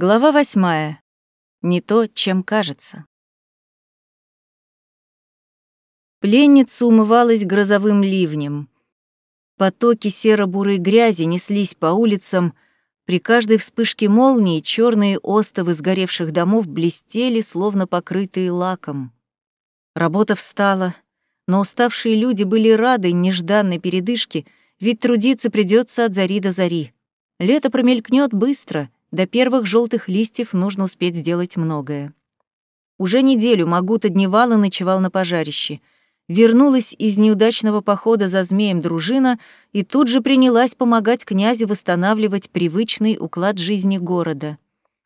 Глава восьмая. Не то, чем кажется. Пленница умывалась грозовым ливнем. Потоки серо-бурой грязи неслись по улицам, при каждой вспышке молнии черные остовы сгоревших домов блестели, словно покрытые лаком. Работа встала, но уставшие люди были рады нежданной передышке, ведь трудиться придется от зари до зари. Лето промелькнет быстро — до первых желтых листьев нужно успеть сделать многое. Уже неделю Магута дневал и ночевал на пожарище. Вернулась из неудачного похода за змеем дружина и тут же принялась помогать князю восстанавливать привычный уклад жизни города.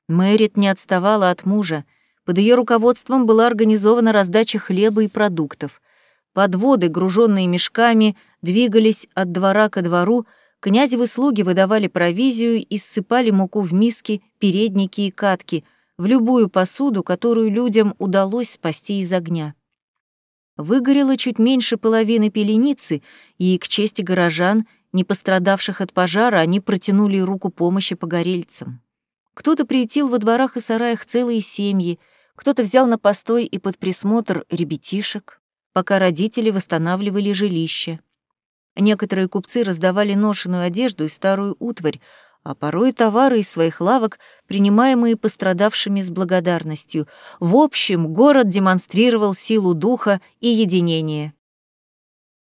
Мэрит не отставала от мужа. Под ее руководством была организована раздача хлеба и продуктов. Подводы, груженные мешками, двигались от двора ко двору, Князевы слуги выдавали провизию и ссыпали муку в миски, передники и катки, в любую посуду, которую людям удалось спасти из огня. Выгорело чуть меньше половины пеленицы, и, к чести горожан, не пострадавших от пожара, они протянули руку помощи погорельцам. Кто-то приютил во дворах и сараях целые семьи, кто-то взял на постой и под присмотр ребятишек, пока родители восстанавливали жилище. Некоторые купцы раздавали ношеную одежду и старую утварь, а порой товары из своих лавок, принимаемые пострадавшими с благодарностью. В общем, город демонстрировал силу духа и единение.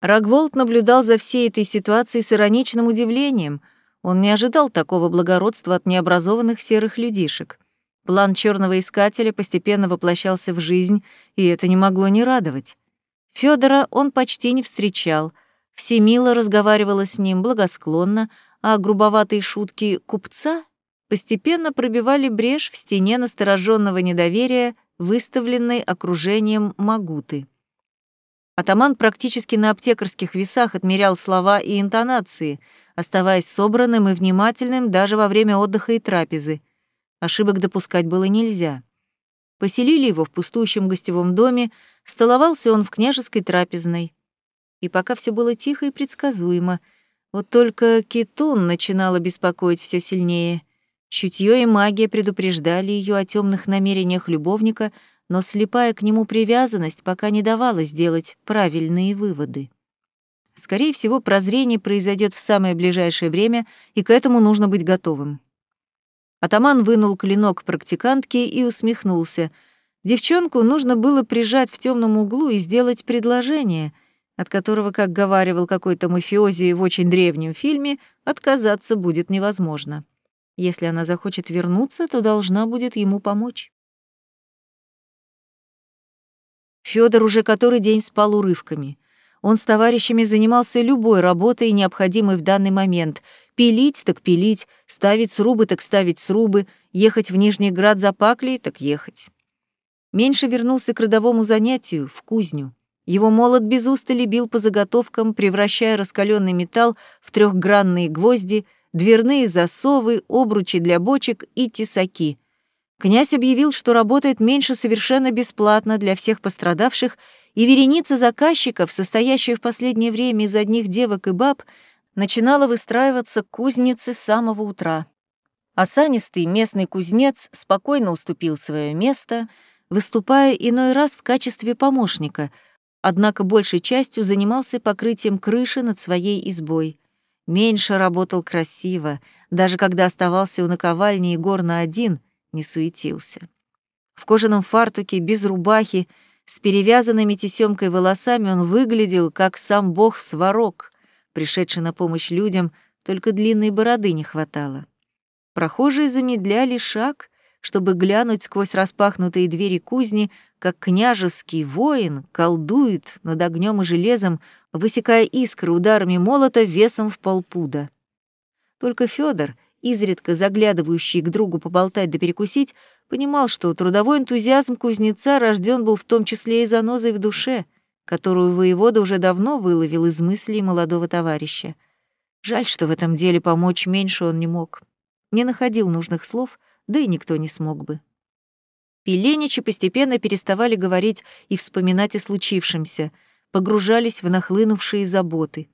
Рогволд наблюдал за всей этой ситуацией с ироничным удивлением. Он не ожидал такого благородства от необразованных серых людишек. План черного искателя постепенно воплощался в жизнь, и это не могло не радовать. Федора он почти не встречал — Всемила разговаривала с ним благосклонно, а грубоватые шутки купца постепенно пробивали брешь в стене настороженного недоверия, выставленной окружением Магуты. Атаман практически на аптекарских весах отмерял слова и интонации, оставаясь собранным и внимательным даже во время отдыха и трапезы. Ошибок допускать было нельзя. Поселили его в пустующем гостевом доме, столовался он в княжеской трапезной и пока все было тихо и предсказуемо. Вот только Китун начинала беспокоить все сильнее. Чутье и магия предупреждали ее о темных намерениях любовника, но слепая к нему привязанность пока не давала сделать правильные выводы. Скорее всего, прозрение произойдет в самое ближайшее время, и к этому нужно быть готовым. Атаман вынул клинок практикантки и усмехнулся. Девчонку нужно было прижать в темном углу и сделать предложение — от которого, как говаривал какой-то мафиози в очень древнем фильме, отказаться будет невозможно. Если она захочет вернуться, то должна будет ему помочь. Фёдор уже который день спал урывками. Он с товарищами занимался любой работой, необходимой в данный момент. Пилить так пилить, ставить срубы так ставить срубы, ехать в Нижний Град за паклей так ехать. Меньше вернулся к родовому занятию, в кузню. Его молот без устали бил по заготовкам, превращая раскаленный металл в трехгранные гвозди, дверные засовы, обручи для бочек и тесаки. Князь объявил, что работает меньше совершенно бесплатно для всех пострадавших, и вереница заказчиков, состоящая в последнее время из одних девок и баб, начинала выстраиваться к кузнице с самого утра. Осанистый местный кузнец спокойно уступил свое место, выступая иной раз в качестве помощника — однако большей частью занимался покрытием крыши над своей избой. Меньше работал красиво, даже когда оставался у наковальни Егор на один, не суетился. В кожаном фартуке, без рубахи, с перевязанными тесемкой волосами он выглядел, как сам бог Сварог, пришедший на помощь людям, только длинной бороды не хватало. Прохожие замедляли шаг, чтобы глянуть сквозь распахнутые двери кузни, как княжеский воин колдует над огнем и железом, высекая искры ударами молота весом в полпуда. Только Федор, изредка заглядывающий к другу поболтать да перекусить, понимал, что трудовой энтузиазм кузнеца рожден был в том числе и занозой в душе, которую воевода уже давно выловил из мыслей молодого товарища. Жаль, что в этом деле помочь меньше он не мог. Не находил нужных слов, да и никто не смог бы. Пеленичи постепенно переставали говорить и вспоминать о случившемся, погружались в нахлынувшие заботы.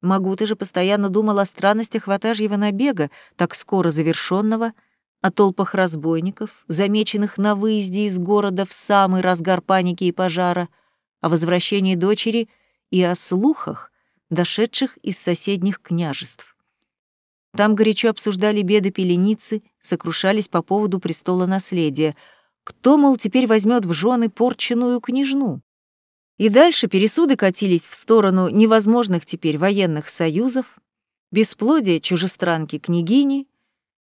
Магута же постоянно думал о странностях ватажьего набега, так скоро завершенного, о толпах разбойников, замеченных на выезде из города в самый разгар паники и пожара, о возвращении дочери и о слухах, дошедших из соседних княжеств. Там горячо обсуждали беды пеленицы, сокрушались по поводу престола наследия. Кто, мол, теперь возьмет в жены порченную княжну? И дальше пересуды катились в сторону невозможных теперь военных союзов, бесплодия чужестранки-княгини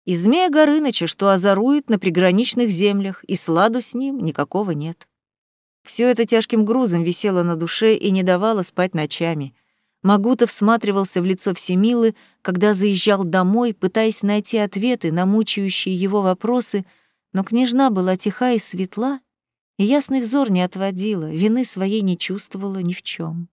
и змея Горыныча, что озорует на приграничных землях, и сладу с ним никакого нет. Все это тяжким грузом висело на душе и не давало спать ночами. Магутов всматривался в лицо Всемилы, когда заезжал домой, пытаясь найти ответы на мучающие его вопросы, но княжна была тиха и светла, и ясный взор не отводила, вины своей не чувствовала ни в чем.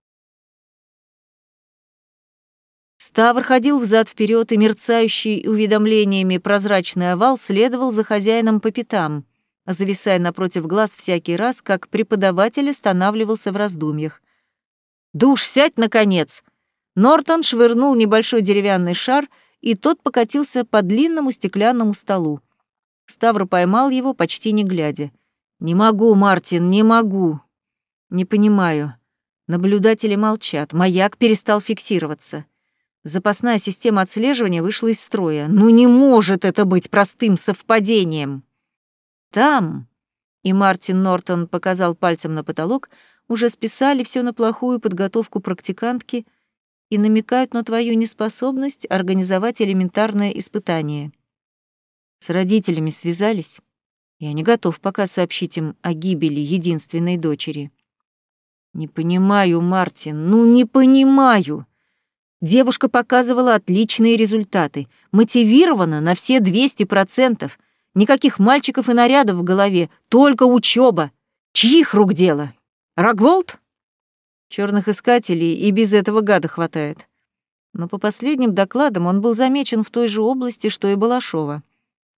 Ставр ходил взад вперед, и мерцающий уведомлениями прозрачный овал следовал за хозяином по пятам, зависая напротив глаз всякий раз, как преподаватель останавливался в раздумьях. «Душ, сядь, наконец!» Нортон швырнул небольшой деревянный шар, и тот покатился по длинному стеклянному столу. Ставр поймал его, почти не глядя. «Не могу, Мартин, не могу». «Не понимаю». Наблюдатели молчат. Маяк перестал фиксироваться. Запасная система отслеживания вышла из строя. Ну не может это быть простым совпадением. Там, и Мартин Нортон показал пальцем на потолок, уже списали все на плохую подготовку практикантки и намекают на твою неспособность организовать элементарное испытание. С родителями связались? Я не готов пока сообщить им о гибели единственной дочери. Не понимаю, Мартин, ну не понимаю. Девушка показывала отличные результаты, мотивирована на все 200%. Никаких мальчиков и нарядов в голове, только учеба. Чьих рук дело? Рогволд? Черных искателей и без этого гада хватает. Но по последним докладам он был замечен в той же области, что и Балашова.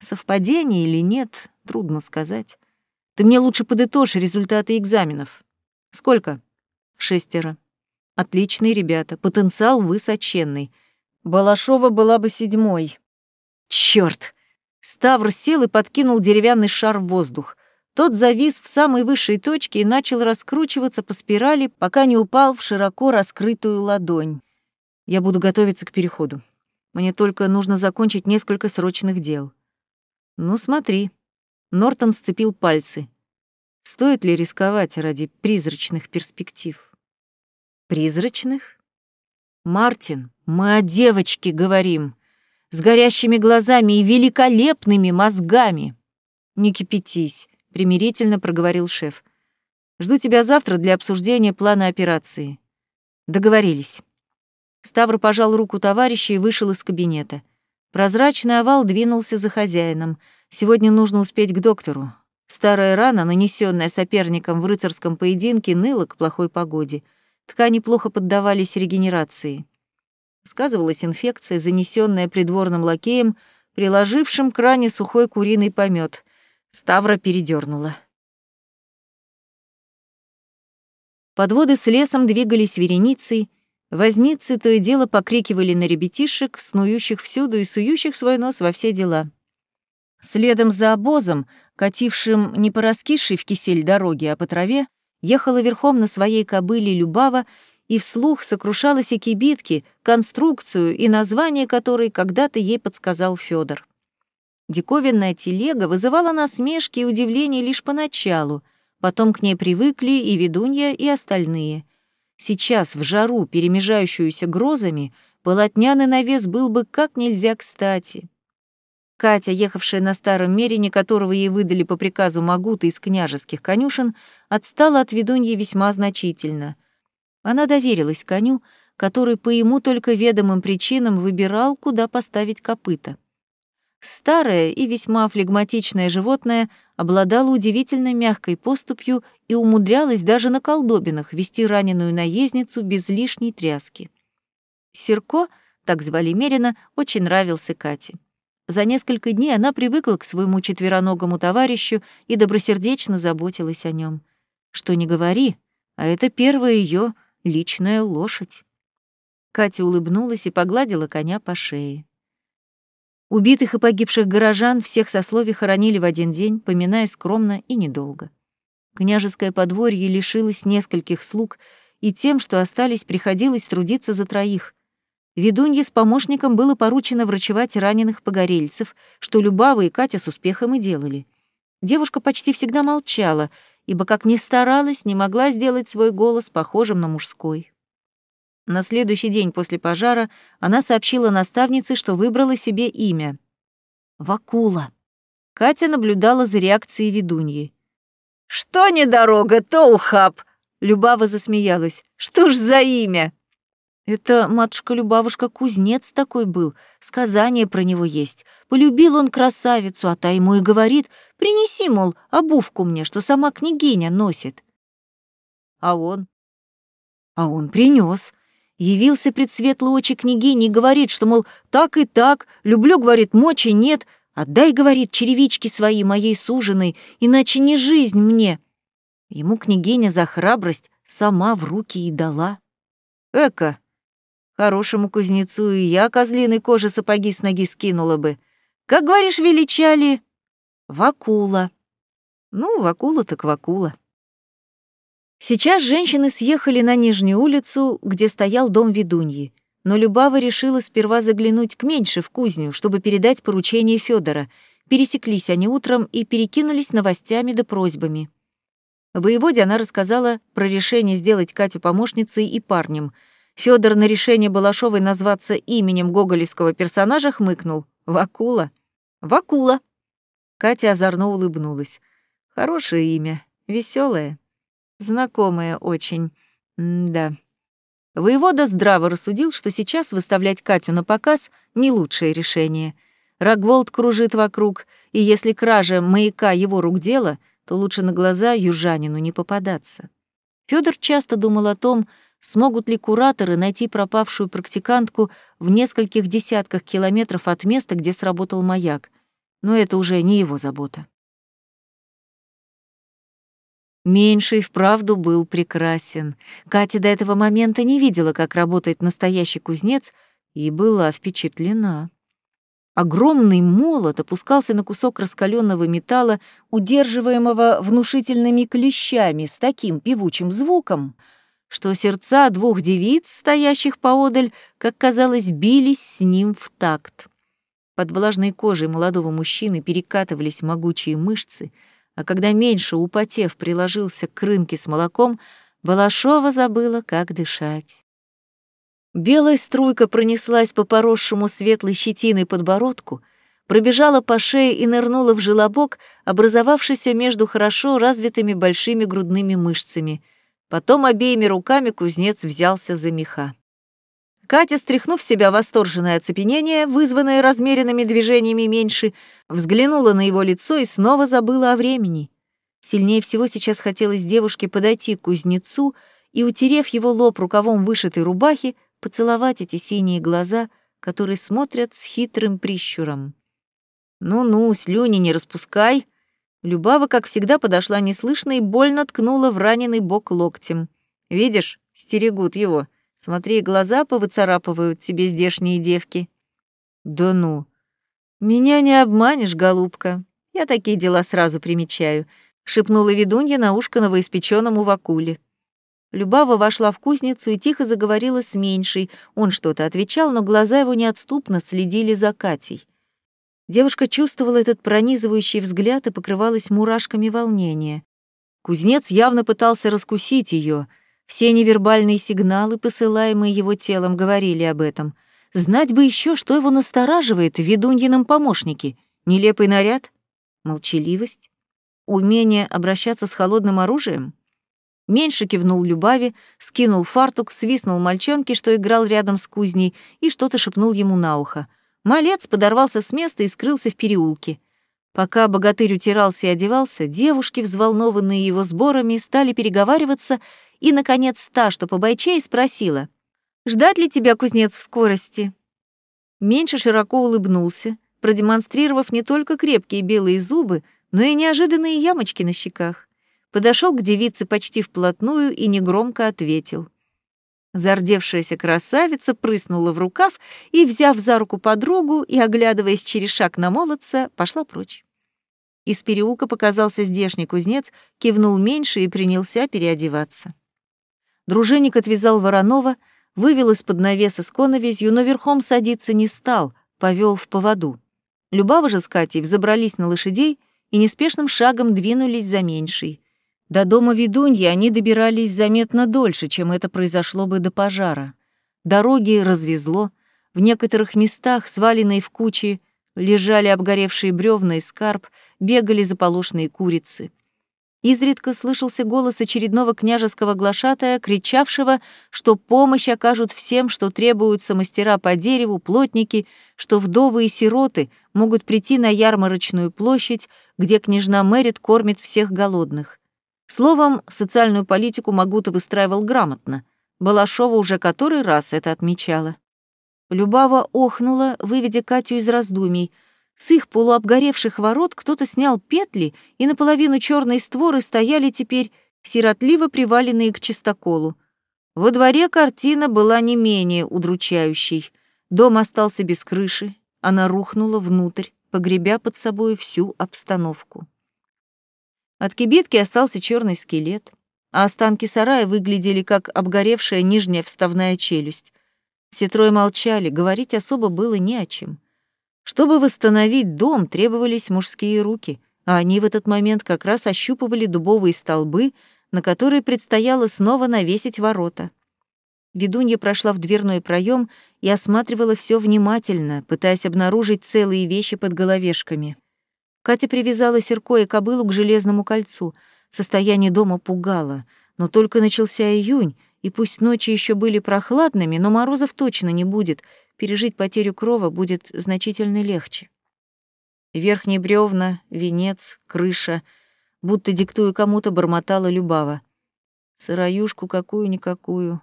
Совпадение или нет, трудно сказать. Ты мне лучше подытожь результаты экзаменов. Сколько? Шестеро. Отличные ребята, потенциал высоченный. Балашова была бы седьмой. Чёрт! Ставр сел и подкинул деревянный шар в воздух. Тот завис в самой высшей точке и начал раскручиваться по спирали, пока не упал в широко раскрытую ладонь. Я буду готовиться к переходу. Мне только нужно закончить несколько срочных дел. Ну, смотри. Нортон сцепил пальцы. Стоит ли рисковать ради призрачных перспектив? Призрачных? Мартин, мы о девочке говорим. С горящими глазами и великолепными мозгами. Не кипятись, примирительно проговорил шеф. Жду тебя завтра для обсуждения плана операции. Договорились. Ставр пожал руку товарища и вышел из кабинета. Прозрачный овал двинулся за хозяином. Сегодня нужно успеть к доктору. Старая рана, нанесенная соперником в рыцарском поединке, ныла к плохой погоде. Ткани плохо поддавались регенерации. Сказывалась инфекция, занесенная придворным лакеем, приложившим к ране сухой куриный помет. Ставра передернула. Подводы с лесом двигались вереницей, Возницы то и дело покрикивали на ребятишек, снующих всюду и сующих свой нос во все дела. Следом за обозом, катившим не по раскисшей в кисель дороге, а по траве, ехала верхом на своей кобыле Любава и вслух сокрушалась о кибитке, конструкцию и название которой когда-то ей подсказал Федор. Диковинная телега вызывала насмешки и удивление лишь поначалу, потом к ней привыкли и ведунья, и остальные — Сейчас, в жару, перемежающуюся грозами, полотняный навес был бы как нельзя кстати. Катя, ехавшая на старом мерине, которого ей выдали по приказу Магута из княжеских конюшен, отстала от ведуньи весьма значительно. Она доверилась коню, который по ему только ведомым причинам выбирал, куда поставить копыта. Старое и весьма флегматичное животное обладало удивительно мягкой поступью и умудрялось даже на колдобинах вести раненую наездницу без лишней тряски. Серко, так звали Мерина, очень нравился Кате. За несколько дней она привыкла к своему четвероногому товарищу и добросердечно заботилась о нем. Что не говори, а это первая ее личная лошадь. Катя улыбнулась и погладила коня по шее. Убитых и погибших горожан всех сословий хоронили в один день, поминая скромно и недолго. Княжеское подворье лишилось нескольких слуг, и тем, что остались, приходилось трудиться за троих. Ведунье с помощником было поручено врачевать раненых погорельцев, что Любава и Катя с успехом и делали. Девушка почти всегда молчала, ибо, как ни старалась, не могла сделать свой голос похожим на мужской. На следующий день после пожара она сообщила наставнице, что выбрала себе имя — Вакула. Катя наблюдала за реакцией ведуньи. «Что не дорога, то ухаб!» Любава засмеялась. «Что ж за имя?» «Это, матушка-любавушка, кузнец такой был, сказание про него есть. Полюбил он красавицу, а та ему и говорит, принеси, мол, обувку мне, что сама княгиня носит». А он? А он принес явился пред светлые очи княгини и говорит, что, мол, так и так, люблю, говорит, мочи нет, отдай, говорит, черевички свои моей суженой, иначе не жизнь мне. Ему княгиня за храбрость сама в руки и дала. Эка, хорошему кузнецу и я козлиной кожи сапоги с ноги скинула бы. Как, говоришь, величали? Вакула. Ну, Вакула так Вакула. Сейчас женщины съехали на Нижнюю улицу, где стоял дом ведуньи. Но Любава решила сперва заглянуть к меньше в кузню, чтобы передать поручение Федора. Пересеклись они утром и перекинулись новостями да просьбами. Воеводе она рассказала про решение сделать Катю помощницей и парнем. Федор на решение Балашовой назваться именем гоголевского персонажа хмыкнул. «Вакула». «Вакула». Катя озорно улыбнулась. «Хорошее имя, веселое. Знакомая очень. М да. Воевода здраво рассудил, что сейчас выставлять Катю на показ — не лучшее решение. Рогволд кружит вокруг, и если кража маяка его рук дело, то лучше на глаза южанину не попадаться. Федор часто думал о том, смогут ли кураторы найти пропавшую практикантку в нескольких десятках километров от места, где сработал маяк. Но это уже не его забота. Меньший вправду был прекрасен. Катя до этого момента не видела, как работает настоящий кузнец, и была впечатлена. Огромный молот опускался на кусок раскаленного металла, удерживаемого внушительными клещами с таким певучим звуком, что сердца двух девиц, стоящих поодаль, как казалось, бились с ним в такт. Под влажной кожей молодого мужчины перекатывались могучие мышцы — а когда меньше, употев, приложился к рынке с молоком, Балашова забыла, как дышать. Белая струйка пронеслась по поросшему светлой щетиной подбородку, пробежала по шее и нырнула в желобок, образовавшийся между хорошо развитыми большими грудными мышцами. Потом обеими руками кузнец взялся за меха. Катя, стряхнув с себя восторженное оцепенение, вызванное размеренными движениями меньше, взглянула на его лицо и снова забыла о времени. Сильнее всего сейчас хотелось девушке подойти к кузнецу и, утерев его лоб рукавом вышитой рубахи, поцеловать эти синие глаза, которые смотрят с хитрым прищуром. «Ну-ну, слюни не распускай!» Любава, как всегда, подошла неслышно и больно ткнула в раненый бок локтем. «Видишь, стерегут его. Смотри, глаза повыцарапывают тебе здешние девки. Да ну. Меня не обманешь, голубка. Я такие дела сразу примечаю, шепнула ведунья на ушко новоиспечённому вакуле. Любава вошла в кузницу и тихо заговорила с меньшей. Он что-то отвечал, но глаза его неотступно следили за Катей. Девушка чувствовала этот пронизывающий взгляд и покрывалась мурашками волнения. Кузнец явно пытался раскусить ее — все невербальные сигналы, посылаемые его телом, говорили об этом. Знать бы еще, что его настораживает в ведуньином помощнике. Нелепый наряд? Молчаливость? Умение обращаться с холодным оружием? Меньше кивнул Любави, скинул фартук, свистнул мальчонке, что играл рядом с кузней, и что-то шепнул ему на ухо. Малец подорвался с места и скрылся в переулке. Пока богатырь утирался и одевался, девушки, взволнованные его сборами, стали переговариваться и, наконец, та, что по бойчей, спросила, «Ждать ли тебя, кузнец, в скорости?» Меньше широко улыбнулся, продемонстрировав не только крепкие белые зубы, но и неожиданные ямочки на щеках. Подошел к девице почти вплотную и негромко ответил. Зардевшаяся красавица прыснула в рукав и, взяв за руку подругу и оглядываясь через шаг на молодца, пошла прочь. Из переулка показался здешний кузнец, кивнул меньше и принялся переодеваться. Дружинник отвязал Воронова, вывел из-под навеса с коновизью, но верхом садиться не стал, повел в поводу. Любава же с Катей взобрались на лошадей и неспешным шагом двинулись за меньшей. До дома ведуньи они добирались заметно дольше, чем это произошло бы до пожара. Дороги развезло, в некоторых местах, сваленные в кучи, лежали обгоревшие бревна и скарб, бегали заполошные курицы. Изредка слышался голос очередного княжеского глашатая, кричавшего, что помощь окажут всем, что требуются мастера по дереву, плотники, что вдовы и сироты могут прийти на ярмарочную площадь, где княжна Мэрит кормит всех голодных. Словом, социальную политику Магута выстраивал грамотно. Балашова уже который раз это отмечала. Любава охнула, выведя Катю из раздумий. С их полуобгоревших ворот кто-то снял петли, и наполовину черные створы стояли теперь сиротливо приваленные к чистоколу. Во дворе картина была не менее удручающей. Дом остался без крыши, она рухнула внутрь, погребя под собой всю обстановку. От кибитки остался черный скелет, а останки сарая выглядели как обгоревшая нижняя вставная челюсть. Все трое молчали, говорить особо было не о чем. Чтобы восстановить дом, требовались мужские руки, а они в этот момент как раз ощупывали дубовые столбы, на которые предстояло снова навесить ворота. Ведунья прошла в дверной проем и осматривала все внимательно, пытаясь обнаружить целые вещи под головешками. Катя привязала Серко и кобылу к железному кольцу. Состояние дома пугало. Но только начался июнь, и пусть ночи еще были прохладными, но морозов точно не будет. Пережить потерю крова будет значительно легче. Верхние бревна, венец, крыша, будто диктуя кому-то, бормотала Любава. Сыроюшку какую-никакую.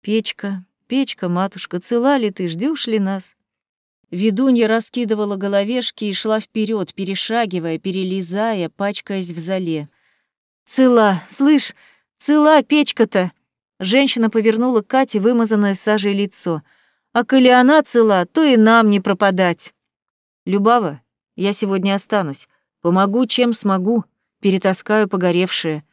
Печка, печка, матушка, цела ли ты, ждешь ли нас? Ведунья раскидывала головешки и шла вперед, перешагивая, перелезая, пачкаясь в зале. «Цела, слышь, цела печка-то!» Женщина повернула Кате вымазанное сажей лицо. «А коли она цела, то и нам не пропадать!» «Любава, я сегодня останусь. Помогу, чем смогу. Перетаскаю погоревшее».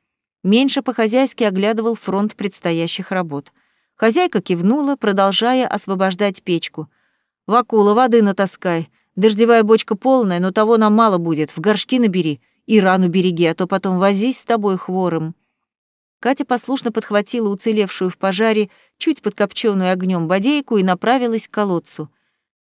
Меньше по-хозяйски оглядывал фронт предстоящих работ. Хозяйка кивнула, продолжая освобождать печку — Вакула, воды натаскай. Дождевая бочка полная, но того нам мало будет. В горшки набери и рану береги, а то потом возись с тобой хворым». Катя послушно подхватила уцелевшую в пожаре, чуть подкопченную огнем бодейку и направилась к колодцу.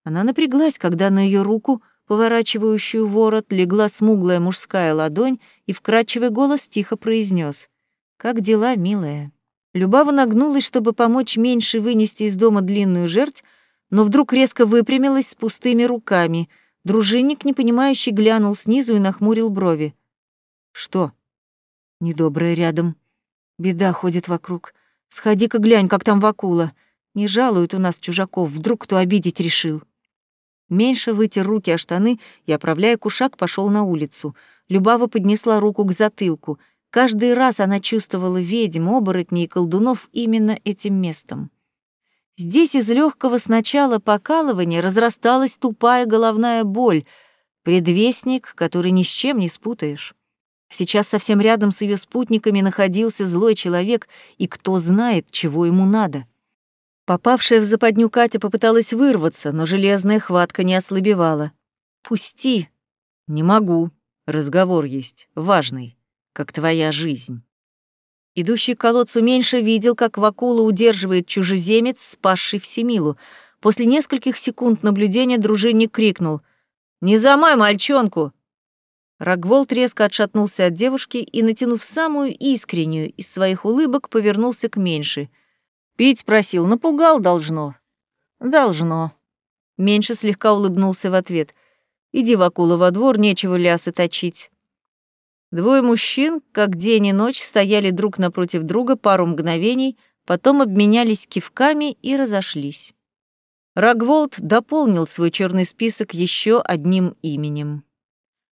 Она напряглась, когда на ее руку, поворачивающую ворот, легла смуглая мужская ладонь и вкрадчивый голос тихо произнес: «Как дела, милая?» Любава нагнулась, чтобы помочь меньше вынести из дома длинную жерть, но вдруг резко выпрямилась с пустыми руками. Дружинник, непонимающий, глянул снизу и нахмурил брови. «Что?» «Недоброе рядом. Беда ходит вокруг. Сходи-ка глянь, как там Вакула. Не жалуют у нас чужаков, вдруг кто обидеть решил». Меньше вытер руки о штаны и, оправляя кушак, пошел на улицу. Любава поднесла руку к затылку. Каждый раз она чувствовала ведьм, оборотней и колдунов именно этим местом. Здесь из легкого сначала покалывания разрасталась тупая головная боль, предвестник, который ни с чем не спутаешь. Сейчас совсем рядом с ее спутниками находился злой человек, и кто знает, чего ему надо. Попавшая в западню Катя попыталась вырваться, но железная хватка не ослабевала. «Пусти!» «Не могу. Разговор есть. Важный. Как твоя жизнь». Идущий к колодцу меньше видел, как Вакула удерживает чужеземец, спасший Всемилу. После нескольких секунд наблюдения дружинник крикнул «Не замай мальчонку!» Рогволд резко отшатнулся от девушки и, натянув самую искреннюю из своих улыбок, повернулся к меньше. «Пить просил, напугал должно». «Должно». Меньше слегка улыбнулся в ответ. «Иди, Вакула, во двор, нечего лясы точить». Двое мужчин, как день и ночь, стояли друг напротив друга пару мгновений, потом обменялись кивками и разошлись. Рогволд дополнил свой черный список еще одним именем.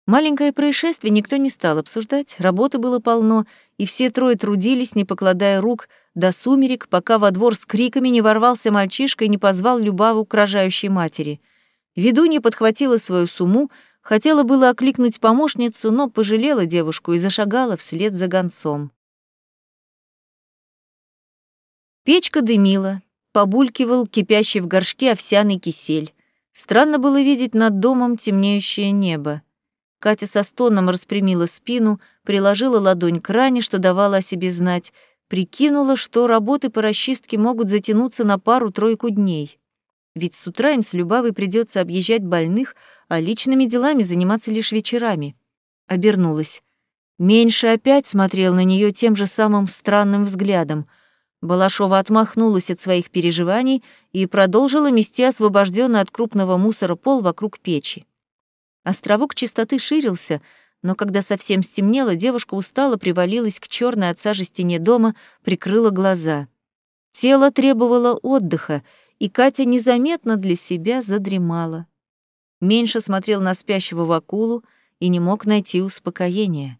Маленькое происшествие никто не стал обсуждать, работы было полно, и все трое трудились, не покладая рук, до сумерек, пока во двор с криками не ворвался мальчишка и не позвал Любаву к рожающей матери. Ведунья подхватила свою сумму, хотела было окликнуть помощницу, но пожалела девушку и зашагала вслед за гонцом. Печка дымила, побулькивал кипящий в горшке овсяный кисель. Странно было видеть над домом темнеющее небо. Катя со стоном распрямила спину, приложила ладонь к ране, что давала о себе знать, прикинула, что работы по расчистке могут затянуться на пару-тройку дней. Ведь с утра им с Любавой придется объезжать больных, а личными делами заниматься лишь вечерами. Обернулась. Меньше опять смотрел на нее тем же самым странным взглядом. Балашова отмахнулась от своих переживаний и продолжила мести освобожденный от крупного мусора пол вокруг печи. Островок чистоты ширился, но когда совсем стемнело, девушка устало привалилась к черной от сажи стене дома, прикрыла глаза. Тело требовало отдыха, и Катя незаметно для себя задремала. Меньше смотрел на спящего Вакулу и не мог найти успокоения.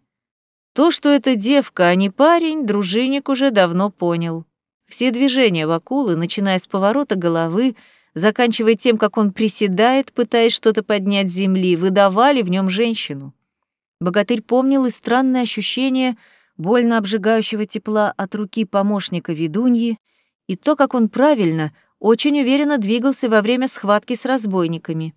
То, что это девка, а не парень, дружинник уже давно понял. Все движения Вакулы, начиная с поворота головы, заканчивая тем, как он приседает, пытаясь что-то поднять с земли, выдавали в нем женщину. Богатырь помнил и странное ощущение больно обжигающего тепла от руки помощника ведуньи, и то, как он правильно, очень уверенно двигался во время схватки с разбойниками.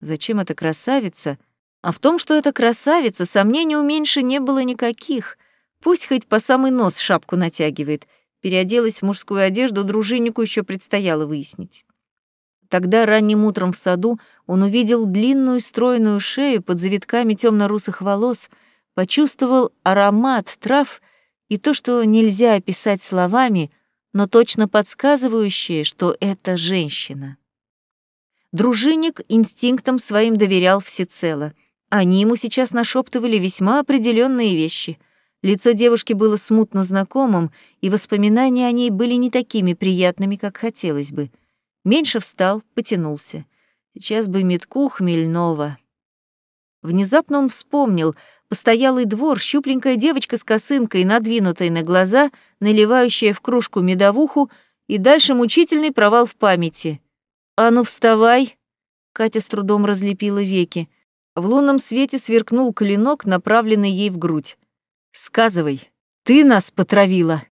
Зачем эта красавица? А в том, что эта красавица, сомнений у меньше не было никаких. Пусть хоть по самый нос шапку натягивает. Переоделась в мужскую одежду, дружиннику еще предстояло выяснить. Тогда ранним утром в саду он увидел длинную стройную шею под завитками темно-русых волос, почувствовал аромат трав и то, что нельзя описать словами, но точно подсказывающее, что это женщина. Дружинник инстинктом своим доверял всецело. Они ему сейчас нашептывали весьма определенные вещи. Лицо девушки было смутно знакомым, и воспоминания о ней были не такими приятными, как хотелось бы — Меньше встал, потянулся. Сейчас бы метку хмельного. Внезапно он вспомнил постоялый двор, щупленькая девочка с косынкой, надвинутой на глаза, наливающая в кружку медовуху, и дальше мучительный провал в памяти. «А ну, вставай!» Катя с трудом разлепила веки. В лунном свете сверкнул клинок, направленный ей в грудь. «Сказывай, ты нас потравила!»